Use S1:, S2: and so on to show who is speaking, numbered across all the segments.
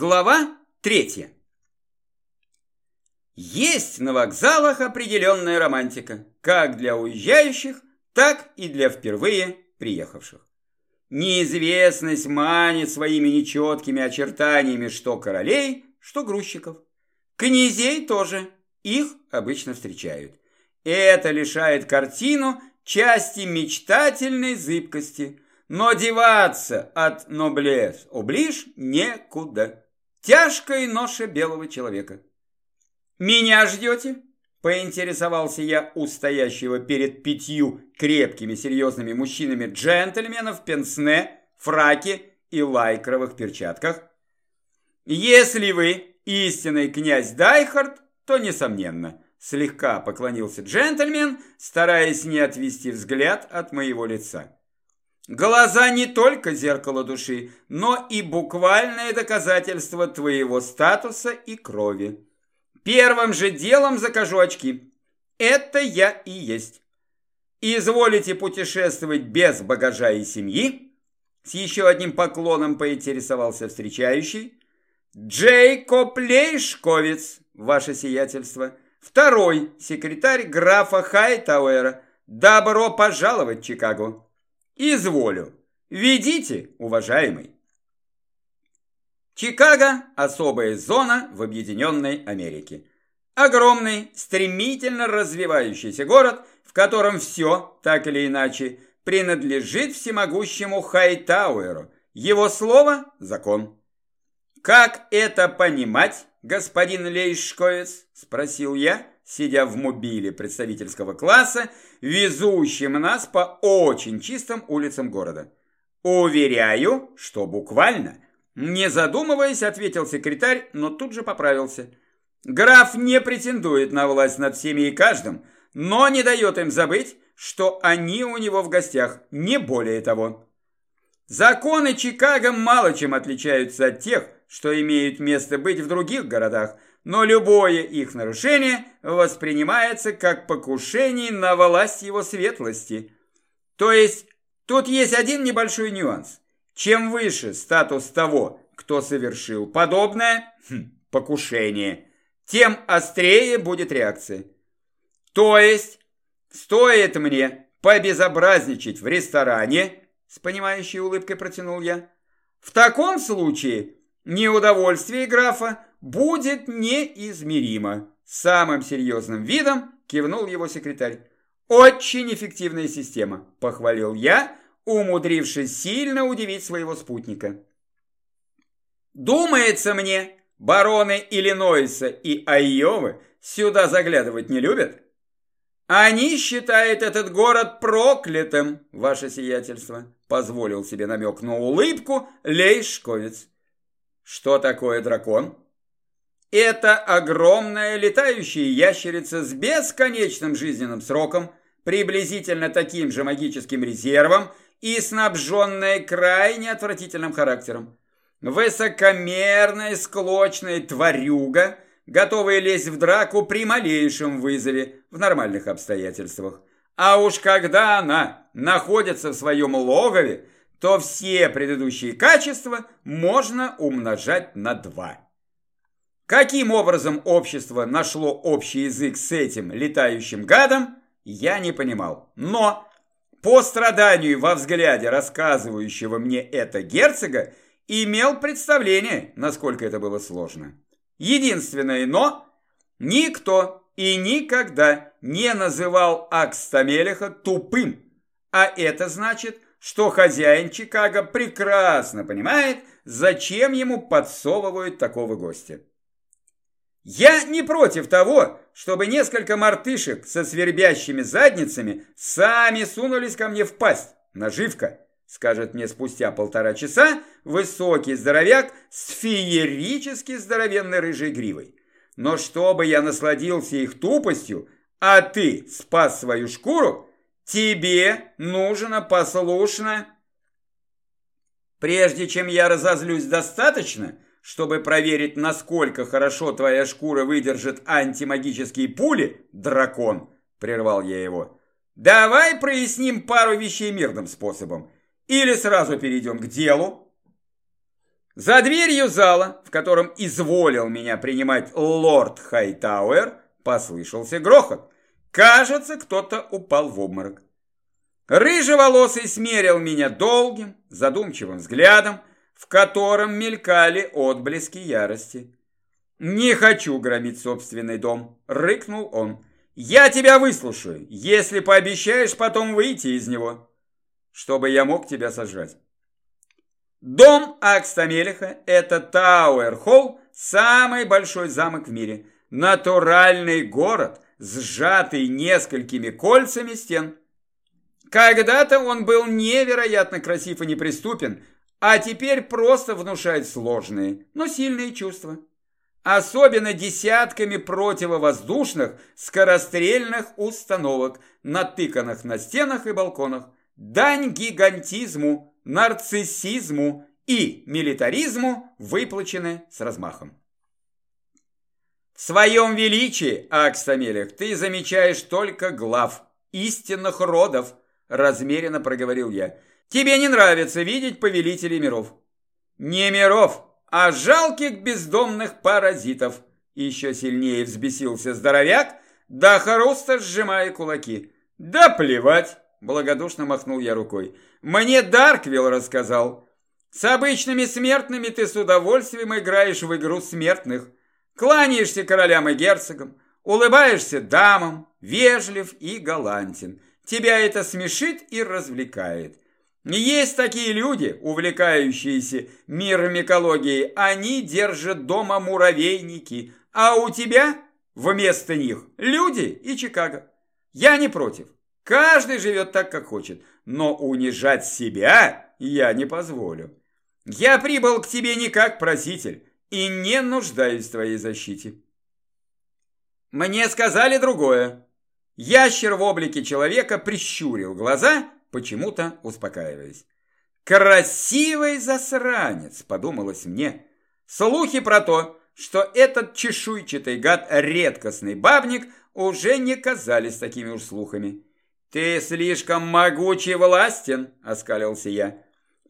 S1: Глава третья. Есть на вокзалах определенная романтика, как для уезжающих, так и для впервые приехавших. Неизвестность манит своими нечеткими очертаниями что королей, что грузчиков. Князей тоже, их обычно встречают. Это лишает картину части мечтательной зыбкости – но деваться от ноблес оближ некуда. Тяжкая ноша белого человека. «Меня ждете?» – поинтересовался я у стоящего перед пятью крепкими серьезными мужчинами джентльмена в пенсне, фраке и лайкровых перчатках. «Если вы истинный князь Дайхард, то несомненно». Слегка поклонился джентльмен, стараясь не отвести взгляд от моего лица. Глаза не только зеркало души, но и буквальное доказательство твоего статуса и крови. Первым же делом закажу очки. Это я и есть. Изволите путешествовать без багажа и семьи? С еще одним поклоном поинтересовался встречающий. Джейкоб Лейшковец, ваше сиятельство. Второй секретарь графа Хайтауэра. Добро пожаловать в Чикаго. Изволю. Ведите, уважаемый. Чикаго – особая зона в Объединенной Америке. Огромный, стремительно развивающийся город, в котором все, так или иначе, принадлежит всемогущему Хайтауэру. Его слово – закон. «Как это понимать, господин Лейшковец?» – спросил я сидя в мобиле представительского класса, везущем нас по очень чистым улицам города. «Уверяю, что буквально». Не задумываясь, ответил секретарь, но тут же поправился. Граф не претендует на власть над всеми и каждым, но не дает им забыть, что они у него в гостях, не более того. Законы Чикаго мало чем отличаются от тех, что имеют место быть в других городах, но любое их нарушение воспринимается как покушение на власть его светлости. То есть тут есть один небольшой нюанс. Чем выше статус того, кто совершил подобное хм, покушение, тем острее будет реакция. То есть стоит мне побезобразничать в ресторане, с понимающей улыбкой протянул я, в таком случае неудовольствие графа будет неизмеримо. Самым серьезным видом кивнул его секретарь. Очень эффективная система, похвалил я, умудрившись сильно удивить своего спутника. Думается мне, бароны Иллинойса и Айовы сюда заглядывать не любят. Они считают этот город проклятым, ваше сиятельство, позволил себе намек на улыбку Лейшковец. Что такое дракон? Это огромная летающая ящерица с бесконечным жизненным сроком, приблизительно таким же магическим резервом и снабженная крайне отвратительным характером. Высокомерная, склочная тварюга, готовая лезть в драку при малейшем вызове в нормальных обстоятельствах. А уж когда она находится в своем логове, то все предыдущие качества можно умножать на два. Каким образом общество нашло общий язык с этим летающим гадом, я не понимал. Но по страданию во взгляде рассказывающего мне это герцога имел представление, насколько это было сложно. Единственное «но» – никто и никогда не называл Акстамелиха тупым. А это значит, что хозяин Чикаго прекрасно понимает, зачем ему подсовывают такого гостя. Я не против того, чтобы несколько мартышек со свербящими задницами сами сунулись ко мне в пасть. Наживка, скажет мне спустя полтора часа высокий здоровяк с феерически здоровенной рыжей гривой. Но чтобы я насладился их тупостью, а ты спас свою шкуру, тебе нужно послушно... Прежде чем я разозлюсь достаточно, чтобы проверить, насколько хорошо твоя шкура выдержит антимагические пули, дракон, прервал я его. Давай проясним пару вещей мирным способом. Или сразу перейдем к делу. За дверью зала, в котором изволил меня принимать лорд Хайтауэр, послышался грохот. Кажется, кто-то упал в обморок. Рыжеволосый смерил меня долгим, задумчивым взглядом, в котором мелькали отблески ярости. «Не хочу громить собственный дом», — рыкнул он. «Я тебя выслушаю, если пообещаешь потом выйти из него, чтобы я мог тебя сожрать». Дом Акстамелиха – это Тауэр-Холл, самый большой замок в мире. Натуральный город, сжатый несколькими кольцами стен. Когда-то он был невероятно красив и неприступен, а теперь просто внушает сложные, но сильные чувства. Особенно десятками противовоздушных скорострельных установок, натыканных на стенах и балконах. Дань гигантизму, нарциссизму и милитаризму выплачены с размахом. В своем величии, Акстамелех, ты замечаешь только глав истинных родов, размеренно проговорил я. Тебе не нравится видеть повелителей миров. Не миров, а жалких бездомных паразитов. Еще сильнее взбесился здоровяк, до хруста сжимая кулаки. Да плевать, благодушно махнул я рукой. Мне Дарквилл рассказал. С обычными смертными ты с удовольствием играешь в игру смертных. Кланяешься королям и герцогам, улыбаешься дамам, вежлив и галантен. Тебя это смешит и развлекает. Есть такие люди, увлекающиеся миром экологии, они держат дома муравейники, а у тебя вместо них люди и Чикаго. Я не против. Каждый живет так, как хочет но унижать себя я не позволю. Я прибыл к тебе не как проситель и не нуждаюсь в твоей защите. Мне сказали другое. Ящер в облике человека прищурил глаза, почему-то успокаиваясь. «Красивый засранец!» – подумалось мне. Слухи про то, что этот чешуйчатый гад – редкостный бабник, уже не казались такими уж слухами. «Ты слишком могучий властен», – оскалился я.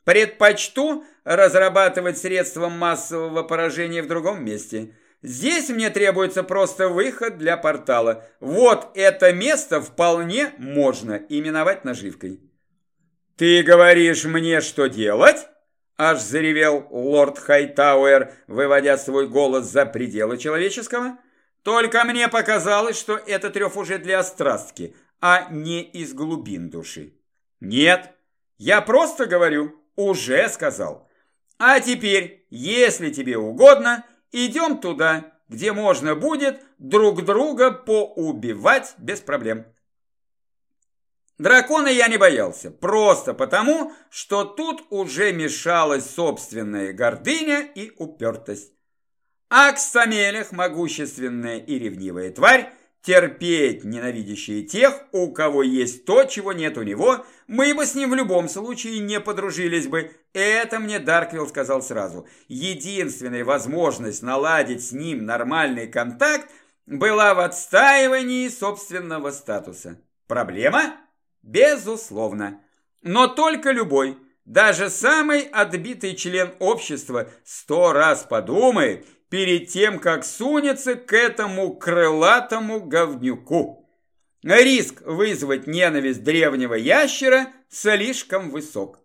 S1: «Предпочту разрабатывать средства массового поражения в другом месте. Здесь мне требуется просто выход для портала. Вот это место вполне можно именовать наживкой». «Ты говоришь мне, что делать?» Аж заревел лорд Хайтауэр, выводя свой голос за пределы человеческого. «Только мне показалось, что этот рев уже для острастки, а не из глубин души. Нет, я просто говорю, уже сказал. А теперь, если тебе угодно, идем туда, где можно будет друг друга поубивать без проблем. Дракона я не боялся, просто потому, что тут уже мешалась собственная гордыня и упертость. Аксамелех, могущественная и ревнивая тварь, терпеть ненавидящие тех, у кого есть то, чего нет у него, мы бы с ним в любом случае не подружились бы. Это мне Дарквилл сказал сразу. Единственная возможность наладить с ним нормальный контакт была в отстаивании собственного статуса. Проблема? Безусловно. Но только любой, даже самый отбитый член общества сто раз подумает – перед тем, как сунется к этому крылатому говнюку. Риск вызвать ненависть древнего ящера слишком высок.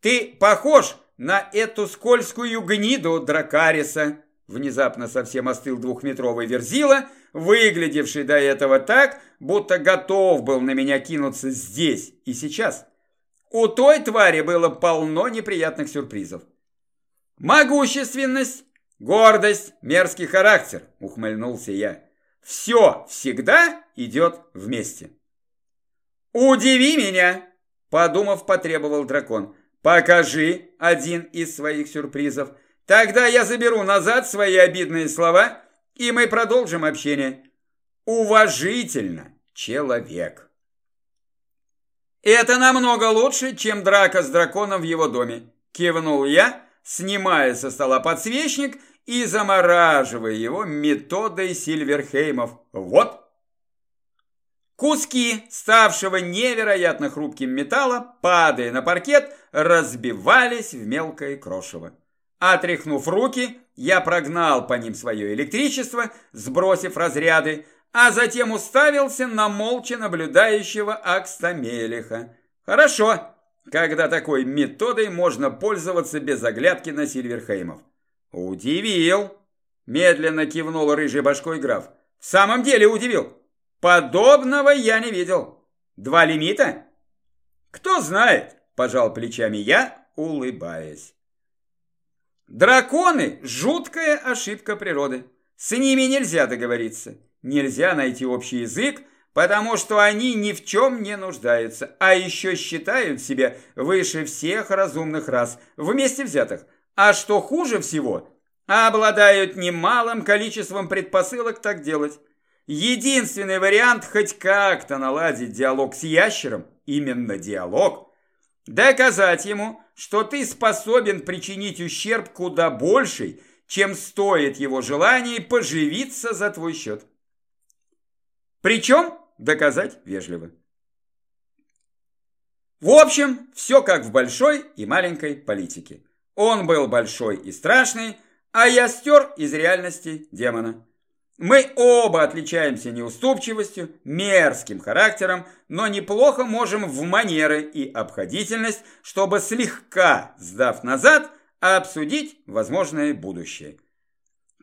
S1: «Ты похож на эту скользкую гниду Дракариса», внезапно совсем остыл двухметровый верзила, выглядевший до этого так, будто готов был на меня кинуться здесь и сейчас. У той твари было полно неприятных сюрпризов. Могущественность, Гордость, мерзкий характер, ухмыльнулся я. Все всегда идет вместе. Удиви меня, подумав, потребовал дракон. Покажи один из своих сюрпризов. Тогда я заберу назад свои обидные слова, и мы продолжим общение. Уважительно, человек. Это намного лучше, чем драка с драконом в его доме, кивнул я, снимая со стола подсвечник и замораживая его методой Сильверхеймов. Вот! Куски, ставшего невероятно хрупким металла, падая на паркет, разбивались в мелкое крошево. Отряхнув руки, я прогнал по ним свое электричество, сбросив разряды, а затем уставился на молча наблюдающего Акстамелиха. Хорошо, когда такой методой можно пользоваться без оглядки на Сильверхеймов. Удивил, медленно кивнул рыжий башкой граф. В самом деле удивил. Подобного я не видел. Два лимита? Кто знает, пожал плечами я, улыбаясь. Драконы – жуткая ошибка природы. С ними нельзя договориться. Нельзя найти общий язык, потому что они ни в чем не нуждаются, а еще считают себя выше всех разумных рас, вместе взятых. А что хуже всего, обладают немалым количеством предпосылок так делать. Единственный вариант хоть как-то наладить диалог с ящером, именно диалог, доказать ему, что ты способен причинить ущерб куда больший, чем стоит его желание поживиться за твой счет. Причем доказать вежливо. В общем, все как в большой и маленькой политике. Он был большой и страшный, а я стер из реальности демона. Мы оба отличаемся неуступчивостью, мерзким характером, но неплохо можем в манеры и обходительность, чтобы слегка, сдав назад, обсудить возможное будущее.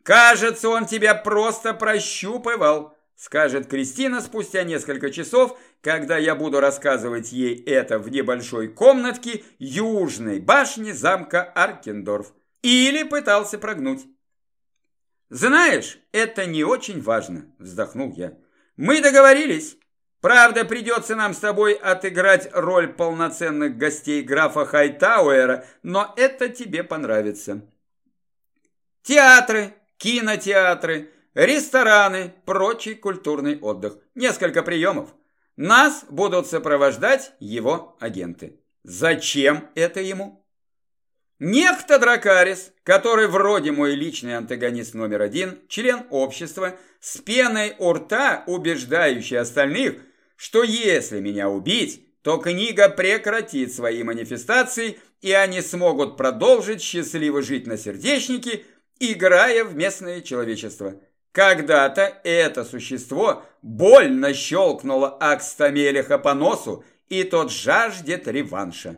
S1: Кажется, он тебя просто прощупывал, скажет Кристина спустя несколько часов, когда я буду рассказывать ей это в небольшой комнатке южной башни замка Аркендорф. Или пытался прогнуть. «Знаешь, это не очень важно», – вздохнул я. «Мы договорились. Правда, придется нам с тобой отыграть роль полноценных гостей графа Хайтауэра, но это тебе понравится». Театры, кинотеатры, рестораны, прочий культурный отдых. Несколько приемов. Нас будут сопровождать его агенты. Зачем это ему? Некто Дракарис, который вроде мой личный антагонист номер один, член общества, с пеной у рта убеждающий остальных, что если меня убить, то книга прекратит свои манифестации, и они смогут продолжить счастливо жить на сердечнике, играя в местное человечество. Когда-то это существо больно щелкнуло Акстамелиха по носу, и тот жаждет реванша.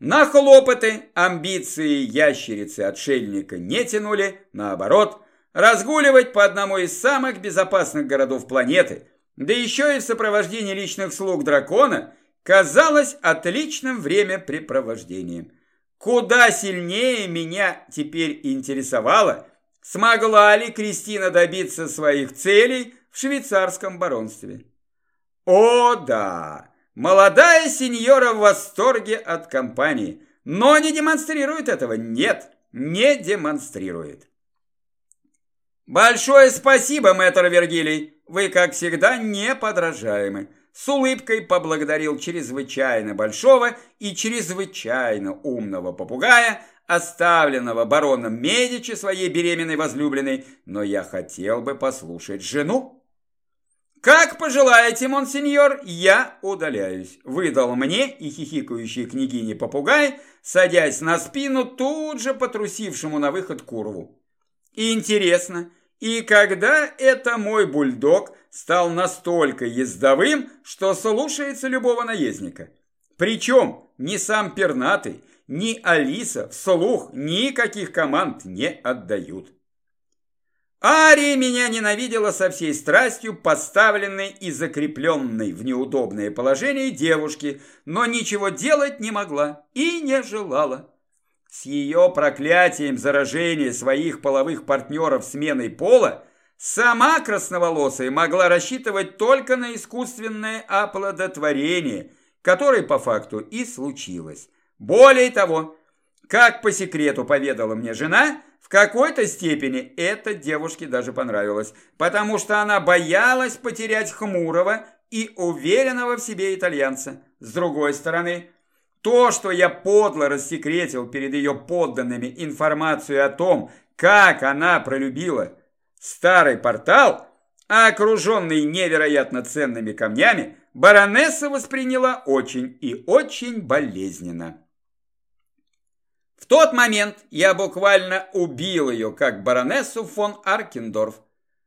S1: На хлопоты амбиции ящерицы-отшельника не тянули, наоборот, разгуливать по одному из самых безопасных городов планеты, да еще и в сопровождении личных слуг дракона, казалось отличным времяпрепровождением. Куда сильнее меня теперь интересовало, смогла ли Кристина добиться своих целей в швейцарском баронстве. О да! Молодая сеньора в восторге от компании, но не демонстрирует этого. Нет, не демонстрирует. Большое спасибо, мэтр Вергилий. Вы, как всегда, неподражаемы. С улыбкой поблагодарил чрезвычайно большого и чрезвычайно умного попугая, оставленного бароном Медичи своей беременной возлюбленной, но я хотел бы послушать жену. «Как пожелаете, монсеньор, я удаляюсь», – выдал мне и хихикающий княгине попугай, садясь на спину тут же потрусившему на выход курву. «Интересно, и когда это мой бульдог стал настолько ездовым, что слушается любого наездника? Причем ни сам пернатый, ни Алиса вслух никаких команд не отдают». Ария меня ненавидела со всей страстью поставленной и закрепленной в неудобное положение девушки, но ничего делать не могла и не желала. С ее проклятием заражения своих половых партнеров сменой пола сама красноволосая могла рассчитывать только на искусственное оплодотворение, которое по факту и случилось. Более того, как по секрету поведала мне жена – какой-то степени это девушке даже понравилось, потому что она боялась потерять хмурого и уверенного в себе итальянца. С другой стороны, то, что я подло рассекретил перед ее подданными информацию о том, как она пролюбила старый портал, окруженный невероятно ценными камнями, баронесса восприняла очень и очень болезненно. В тот момент я буквально убил ее, как баронессу фон Аркендорф,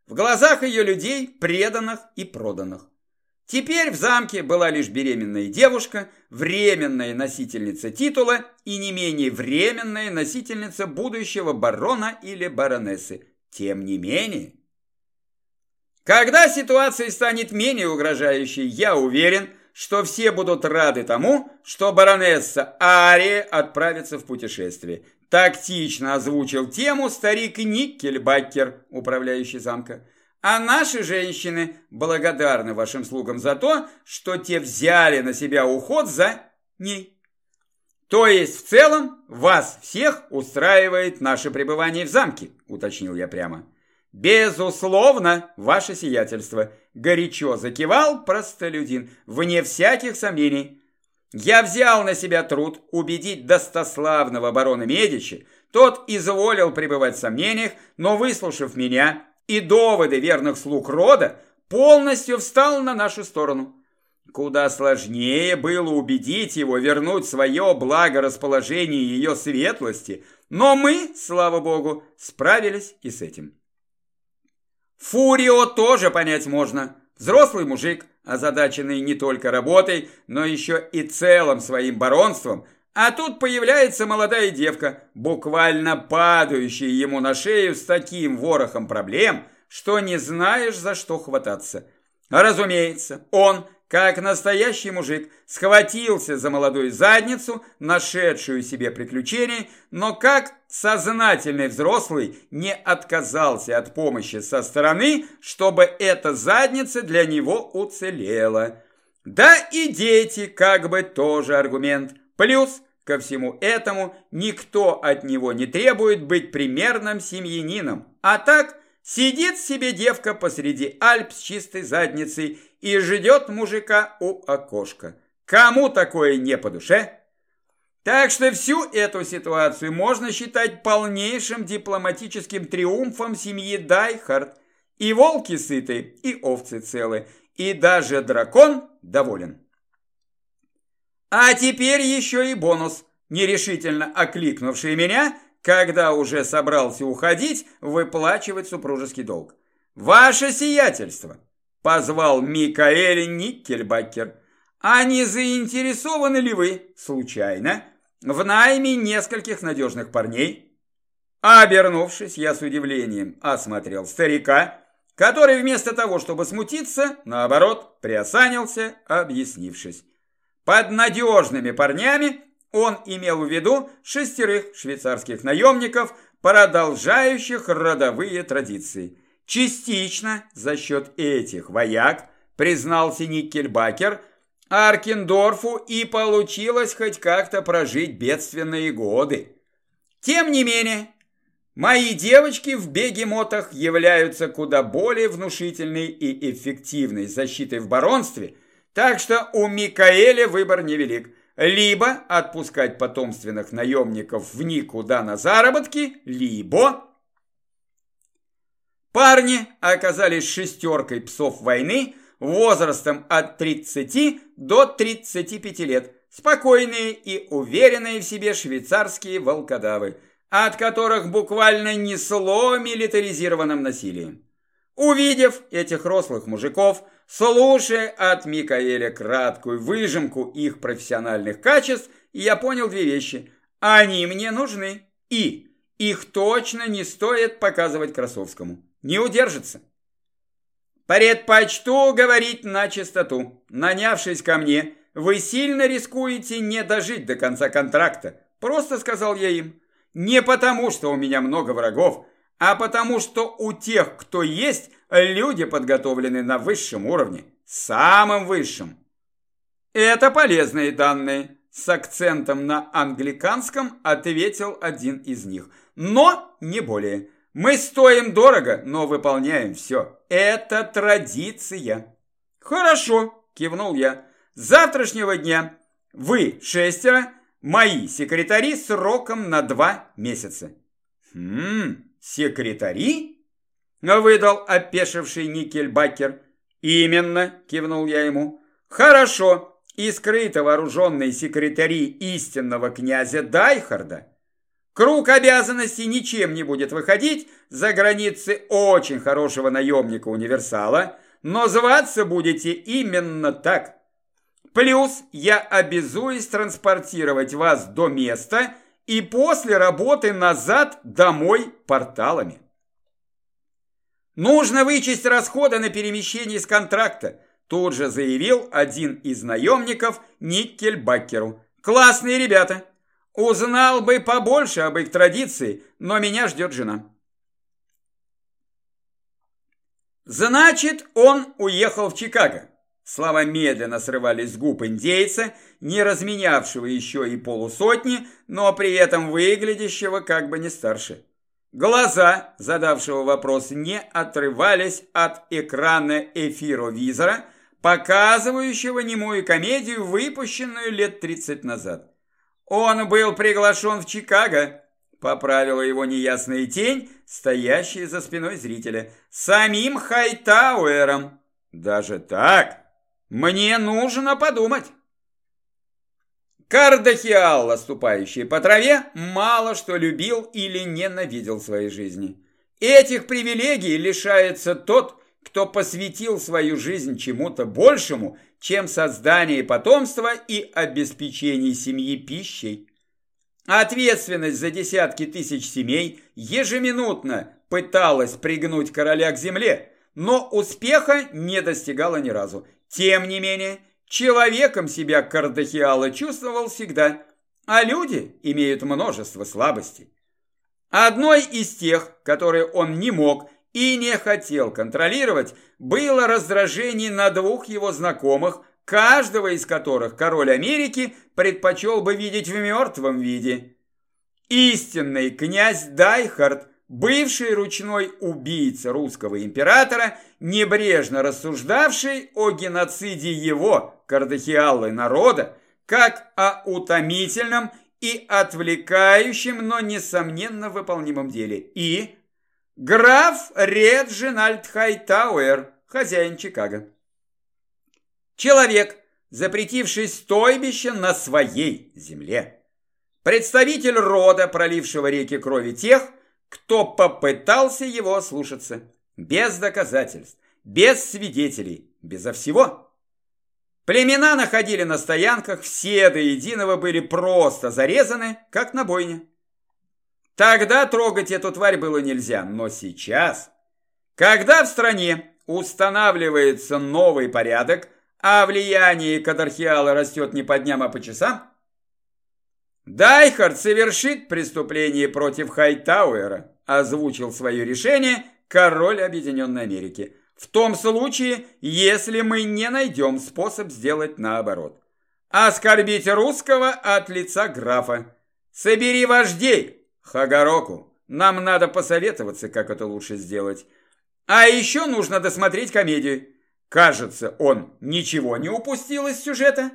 S1: в глазах ее людей, преданных и проданных. Теперь в замке была лишь беременная девушка, временная носительница титула и не менее временная носительница будущего барона или баронессы. Тем не менее... Когда ситуация станет менее угрожающей, я уверен, что все будут рады тому, что баронесса Ария отправится в путешествие. Тактично озвучил тему старик Никкельбакер, управляющий замка. А наши женщины благодарны вашим слугам за то, что те взяли на себя уход за ней. То есть в целом вас всех устраивает наше пребывание в замке, уточнил я прямо. Безусловно, ваше сиятельство, горячо закивал простолюдин, вне всяких сомнений. Я взял на себя труд убедить достославного барона Медичи, тот изволил пребывать в сомнениях, но, выслушав меня, и доводы верных слуг рода полностью встал на нашу сторону. Куда сложнее было убедить его вернуть свое благорасположение ее светлости, но мы, слава богу, справились и с этим. Фурио тоже понять можно. Взрослый мужик, озадаченный не только работой, но еще и целым своим баронством, а тут появляется молодая девка, буквально падающая ему на шею с таким ворохом проблем, что не знаешь, за что хвататься. Разумеется, он, как настоящий мужик, схватился за молодую задницу, нашедшую себе приключений, но как сознательный взрослый не отказался от помощи со стороны, чтобы эта задница для него уцелела. Да и дети как бы тоже аргумент – Плюс ко всему этому никто от него не требует быть примерным семьянином. А так сидит себе девка посреди Альп с чистой задницей и ждет мужика у окошка. Кому такое не по душе? Так что всю эту ситуацию можно считать полнейшим дипломатическим триумфом семьи Дайхард. И волки сыты, и овцы целы, и даже дракон доволен. А теперь еще и бонус, нерешительно окликнувший меня, когда уже собрался уходить, выплачивать супружеский долг. «Ваше сиятельство!» – позвал Микаэль Никкельбакер. «А не заинтересованы ли вы, случайно, в найме нескольких надежных парней?» Обернувшись, я с удивлением осмотрел старика, который вместо того, чтобы смутиться, наоборот, приосанился, объяснившись. Под надежными парнями он имел в виду шестерых швейцарских наемников, продолжающих родовые традиции. Частично за счет этих вояк, признался Никельбакер, Аркендорфу и получилось хоть как-то прожить бедственные годы. Тем не менее, мои девочки в бегемотах являются куда более внушительной и эффективной защитой в баронстве – так что у Микаэля выбор невелик. Либо отпускать потомственных наемников в никуда на заработки, либо... Парни оказались шестеркой псов войны возрастом от 30 до 35 лет. Спокойные и уверенные в себе швейцарские волкодавы, от которых буквально несло милитаризированным насилием. Увидев этих рослых мужиков, слушая от Микаэля краткую выжимку их профессиональных качеств, я понял две вещи. Они мне нужны, и их точно не стоит показывать Красовскому. Не удержится. Предпочту говорить на чистоту. Нанявшись ко мне, вы сильно рискуете не дожить до конца контракта. Просто сказал я им. Не потому, что у меня много врагов, а потому что у тех, кто есть, люди подготовлены на высшем уровне, самым высшем. Это полезные данные, с акцентом на англиканском ответил один из них. Но не более. Мы стоим дорого, но выполняем все. Это традиция. Хорошо, кивнул я. С завтрашнего дня вы шестеро, мои секретари сроком на два месяца. Хм, «Секретари?» – выдал опешивший Никельбакер. «Именно», – кивнул я ему. «Хорошо, и скрыто вооруженные секретари истинного князя Дайхарда». Круг обязанностей ничем не будет выходить за границы очень хорошего наемника-универсала, но зваться будете именно так. Плюс я обязуюсь транспортировать вас до места и после работы назад домой порталами. Нужно вычесть расходы на перемещение из контракта, тут же заявил один из наемников Никкельбакеру. Классные ребята. Узнал бы побольше об их традиции, но меня ждет жена. Значит, он уехал в Чикаго. Слова медленно срывались с губ индейца, не разменявшего еще и полусотни, но при этом выглядящего как бы не старше. Глаза задавшего вопрос не отрывались от экрана эфировизора, показывающего немую комедию, выпущенную лет 30 назад. Он был приглашен в Чикаго, поправила его неясная тень, стоящая за спиной зрителя, самим Хайтауэром. Даже так? Мне нужно подумать. Кардахиал, ступающий по траве, мало что любил или ненавидел в своей жизни. Этих привилегий лишается тот, кто посвятил свою жизнь чему-то большему, чем создание потомства и обеспечение семьи пищей. Ответственность за десятки тысяч семей ежеминутно пыталась пригнуть короля к земле, но успеха не достигала ни разу. Тем не менее, Человеком себя Кардахиала чувствовал всегда, а люди имеют множество слабостей. Одной из тех, которые он не мог и не хотел контролировать, было раздражение на двух его знакомых, каждого из которых король Америки предпочел бы видеть в мертвом виде. Истинный князь Дайхард бывший ручной убийца русского императора, небрежно рассуждавший о геноциде его, Кардахиалы, народа, как о утомительном и отвлекающем, но несомненно выполнимом деле. И граф Реджинальд Хайтауэр, хозяин Чикаго. Человек, запретивший стойбище на своей земле. Представитель рода, пролившего реки крови тех, кто попытался его слушаться. Без доказательств, без свидетелей, безо всего. Племена находили на стоянках, все до единого были просто зарезаны, как на бойне. Тогда трогать эту тварь было нельзя, но сейчас, когда в стране устанавливается новый порядок, а влияние Кадархиала растет не по дням, а по часам, Дайхард совершит преступление против Хайтауэра, озвучил свое решение король Объединенной Америки. В том случае, если мы не найдем способ сделать наоборот. Оскорбить русского от лица графа. Собери вождей, Хагароку. Нам надо посоветоваться, как это лучше сделать. А еще нужно досмотреть комедию. Кажется, он ничего не упустил из сюжета.